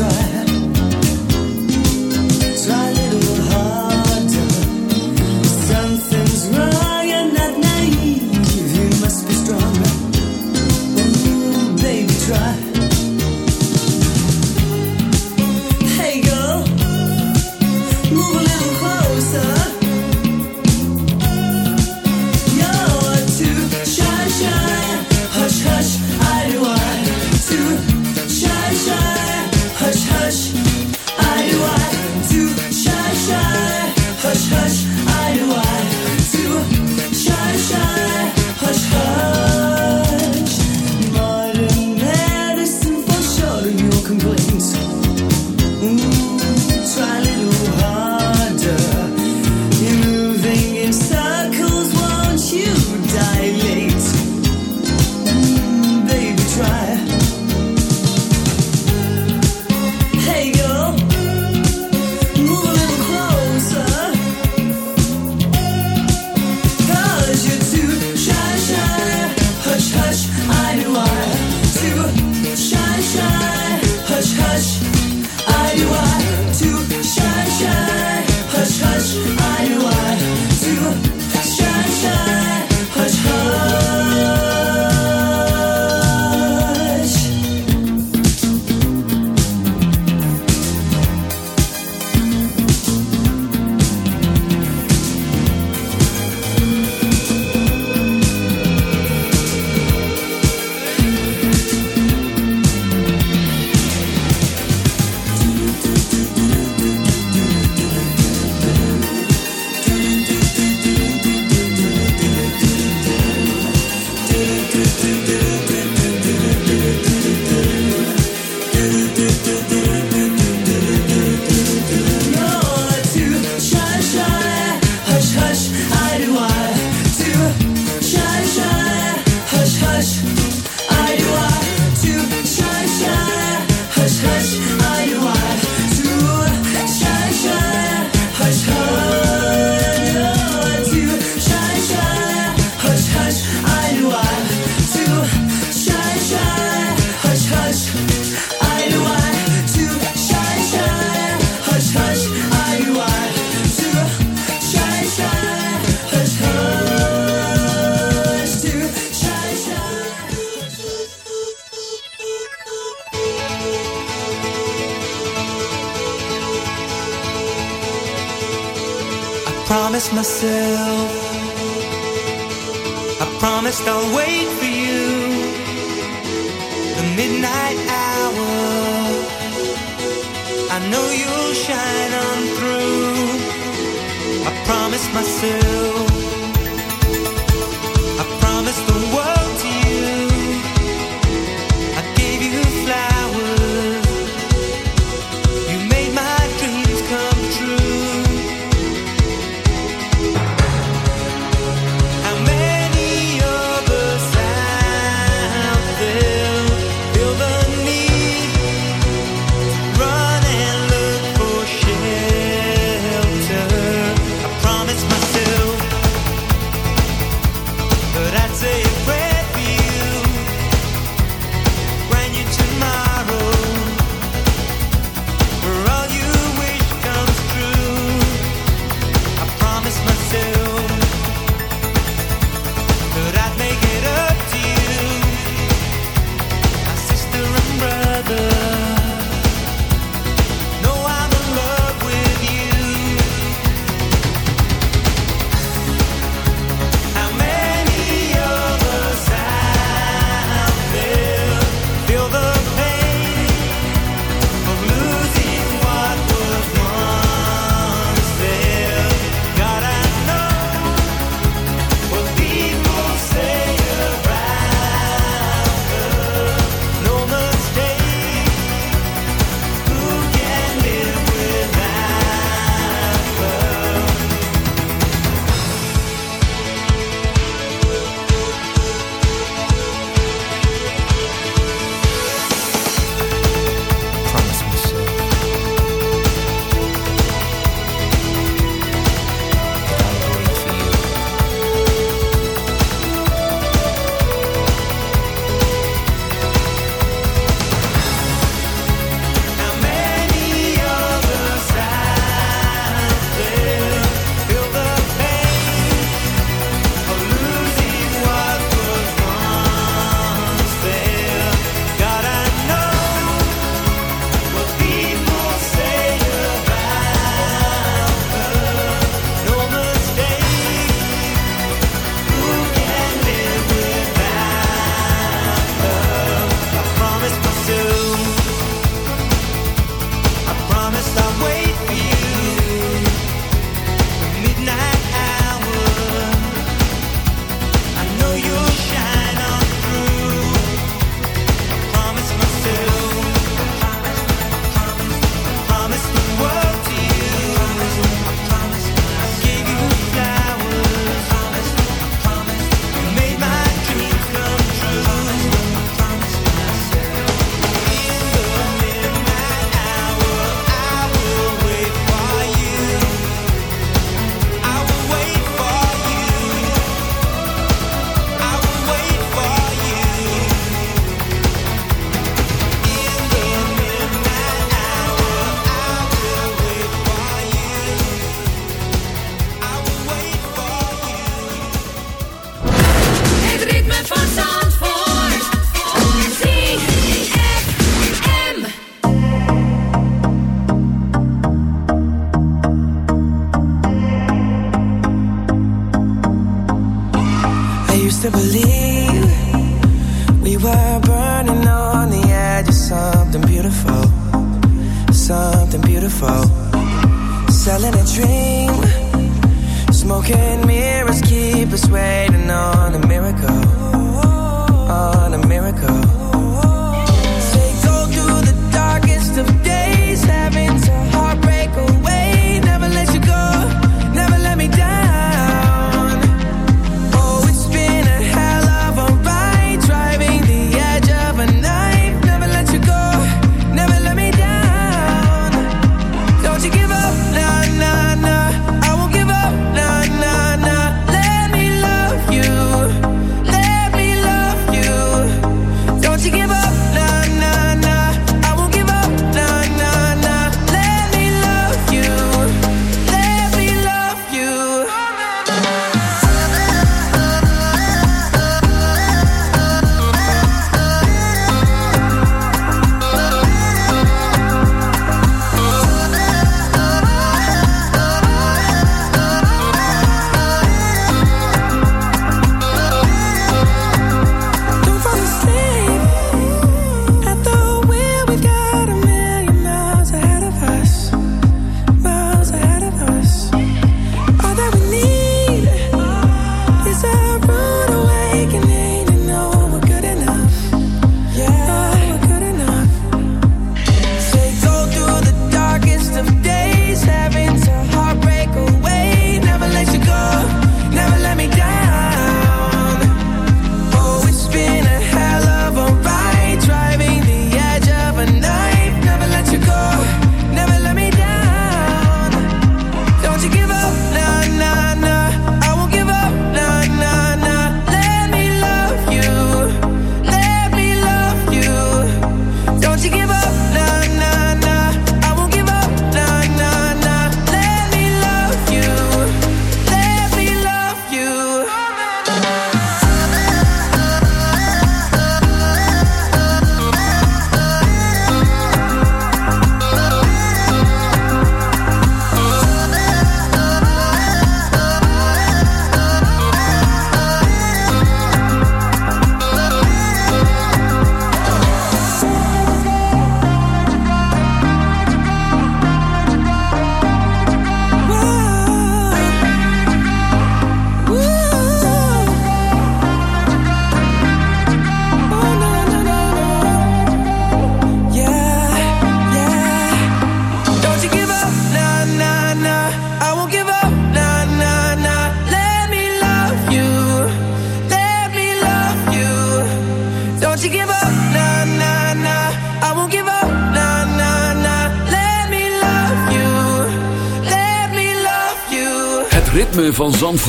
ja.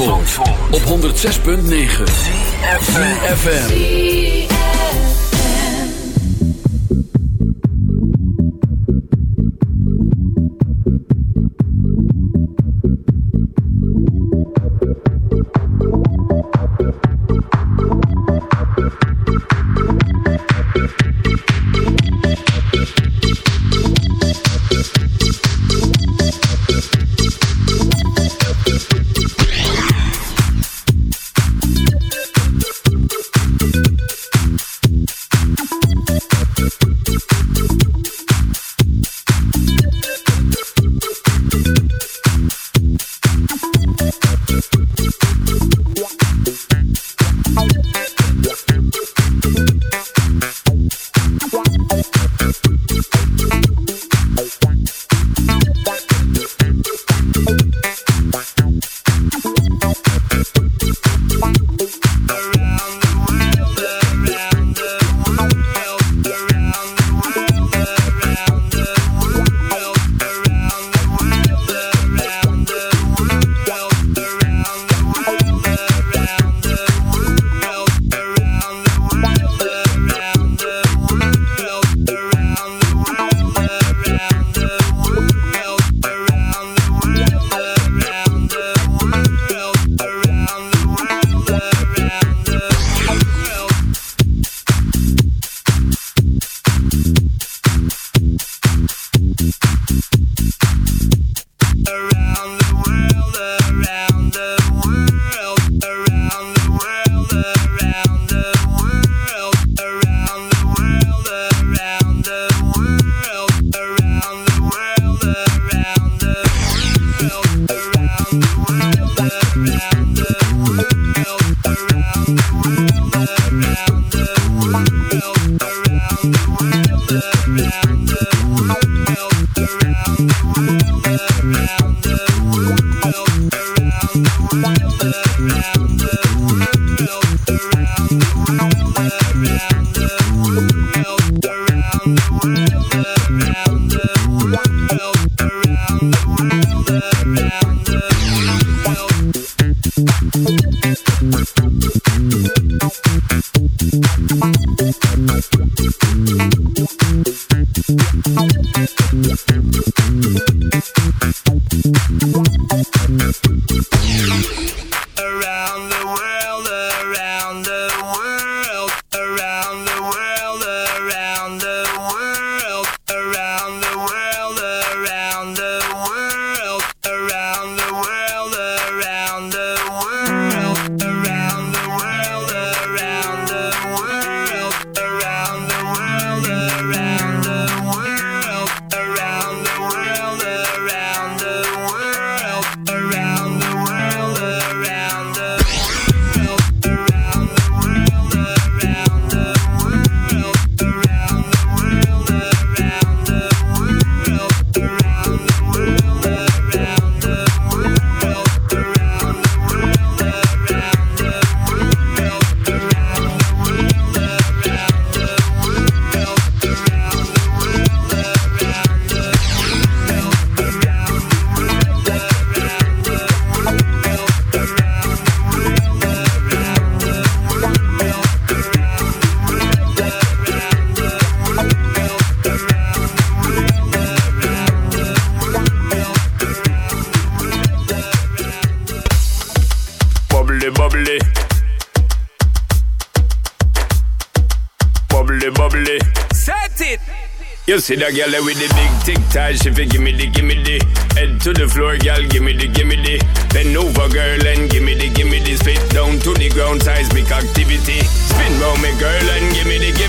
Zandvoort, op 106.9 FM. See that girl with the big tic tac, she fi gimme the gimme the Head to the floor, girl, gimme the gimme the Bend over, girl, and gimme the gimme the Spit down to the ground, seismic activity. Spin round me, girl, and gimme the gimme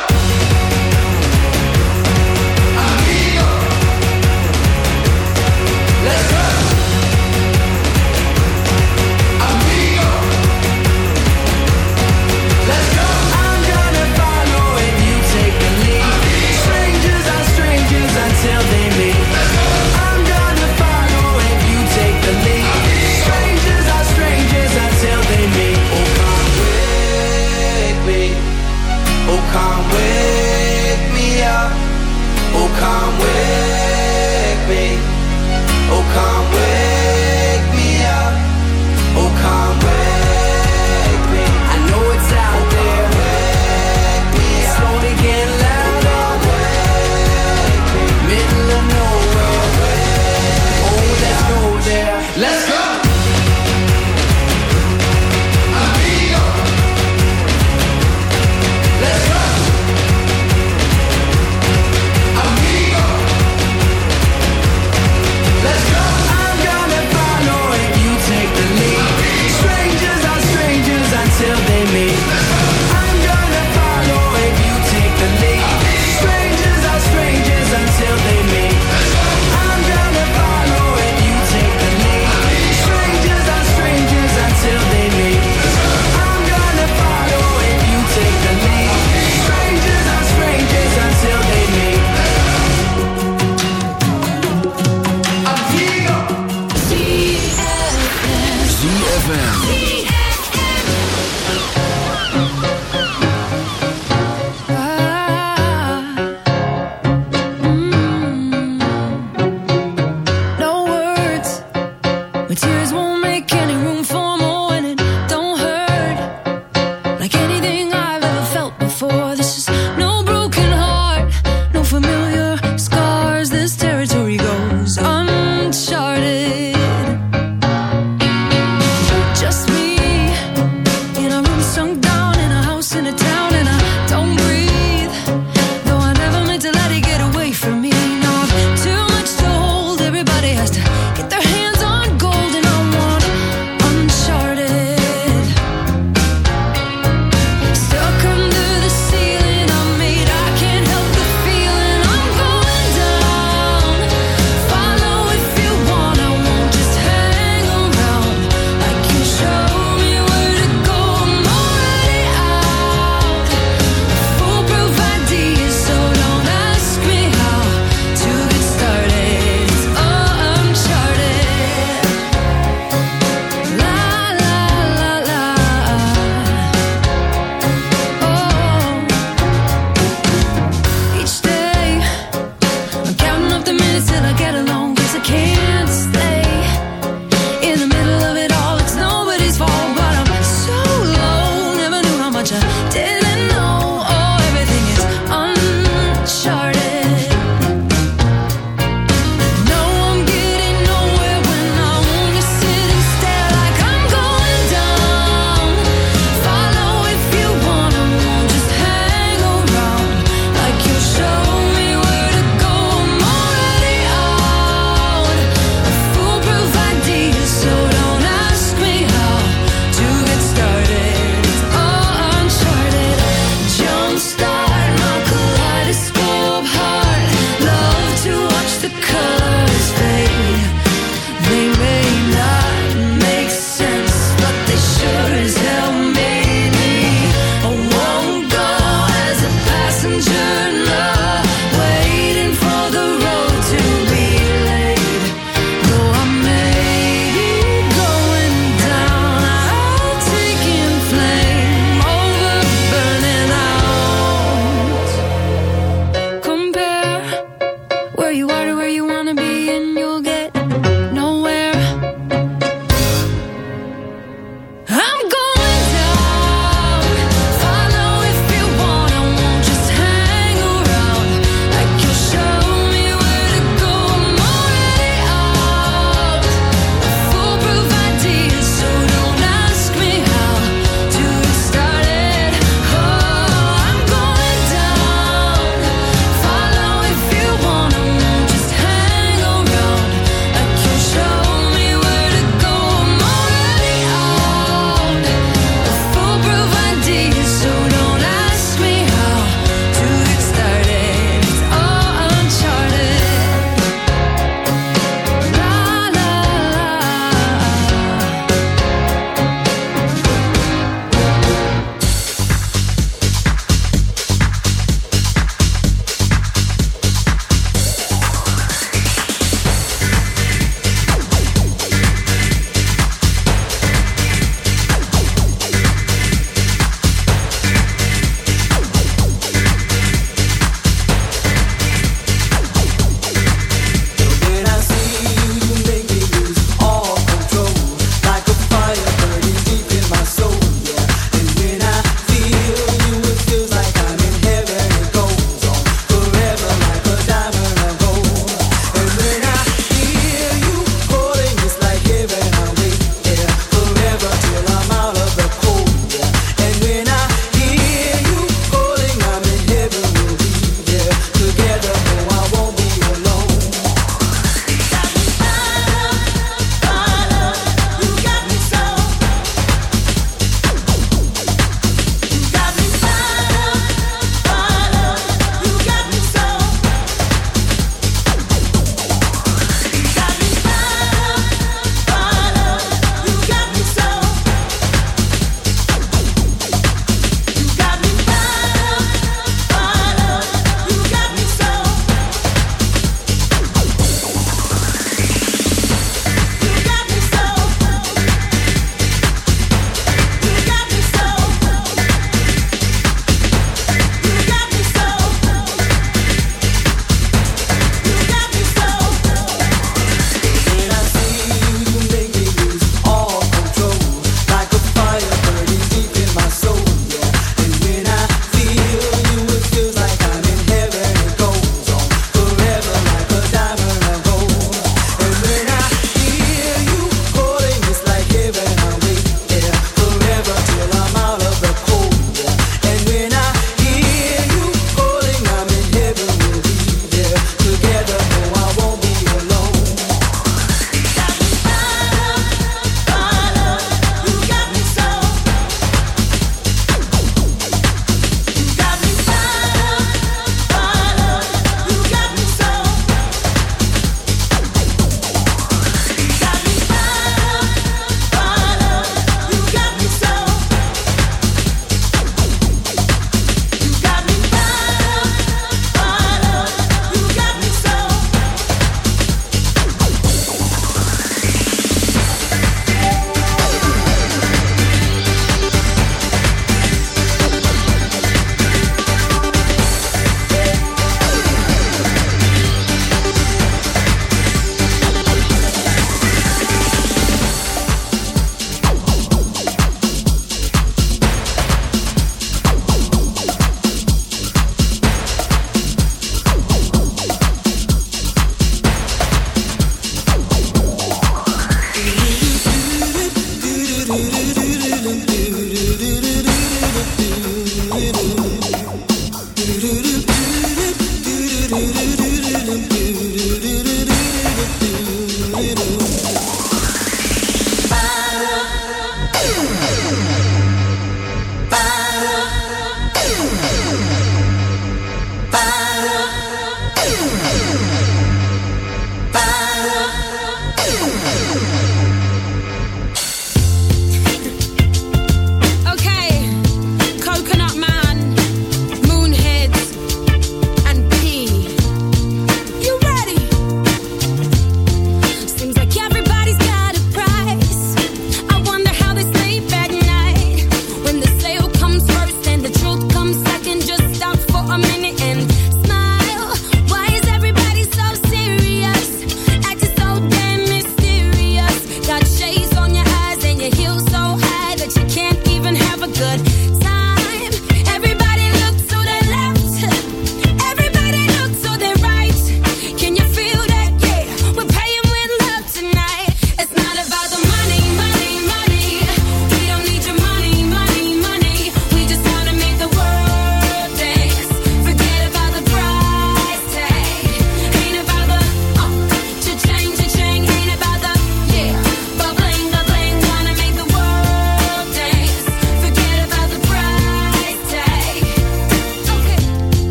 Get won't make gold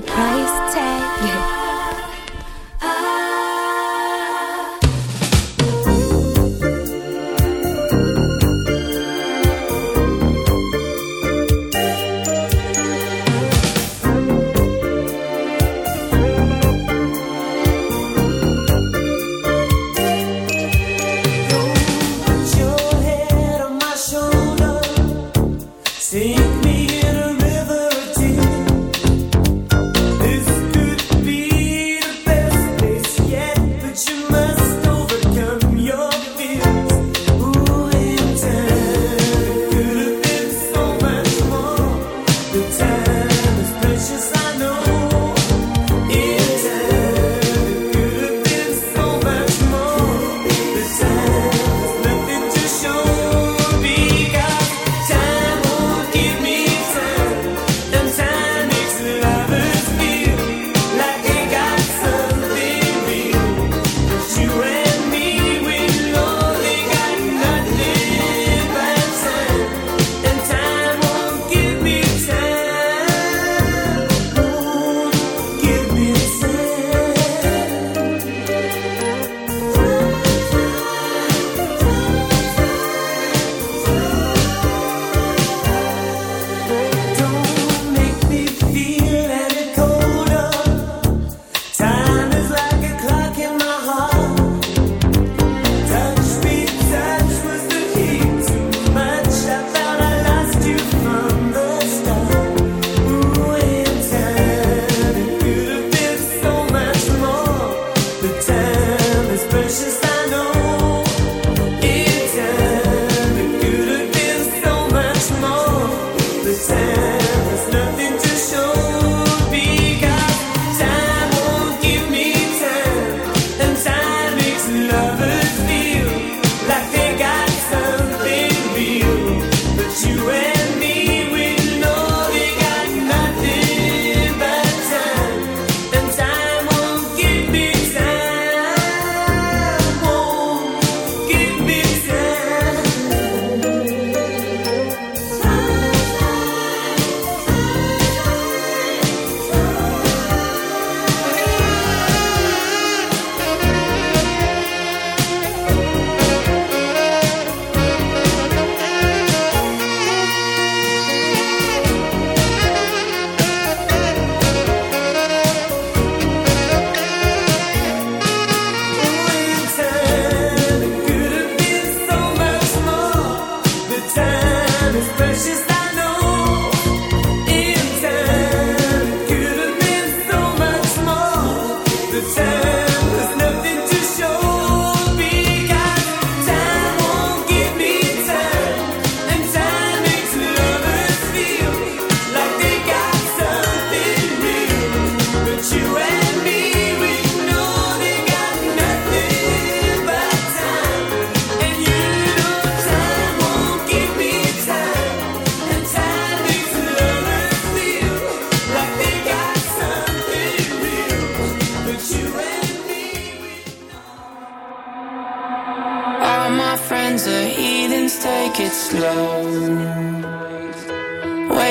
the price tag.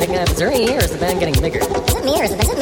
Getting bigger? Is there any is the band getting bigger? Is it me or is it?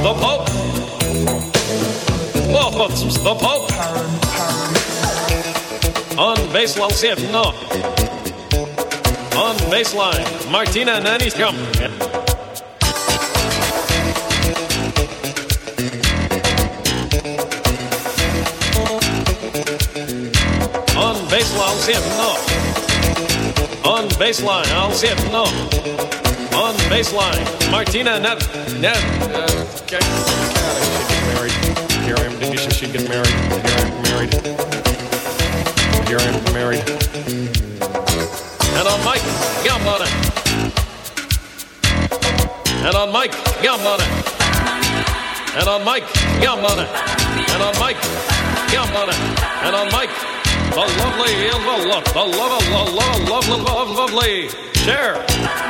stop hop. Oh god, stop hop. On baseline zit, no. On baseline, Martina Nanny's come. On baseline zit, no. On baseline, I'll zip, no. On the baseline, Martina Net. Net. Uh, okay. Married. Here I am. Did you should get married? Here I am married. Here I am married. And on Mike, it. And on Mike, it. And on Mike, it. And on Mike, it. And on Mike, the lovely, the love, the love, the love, love, love, love, lovely. Share.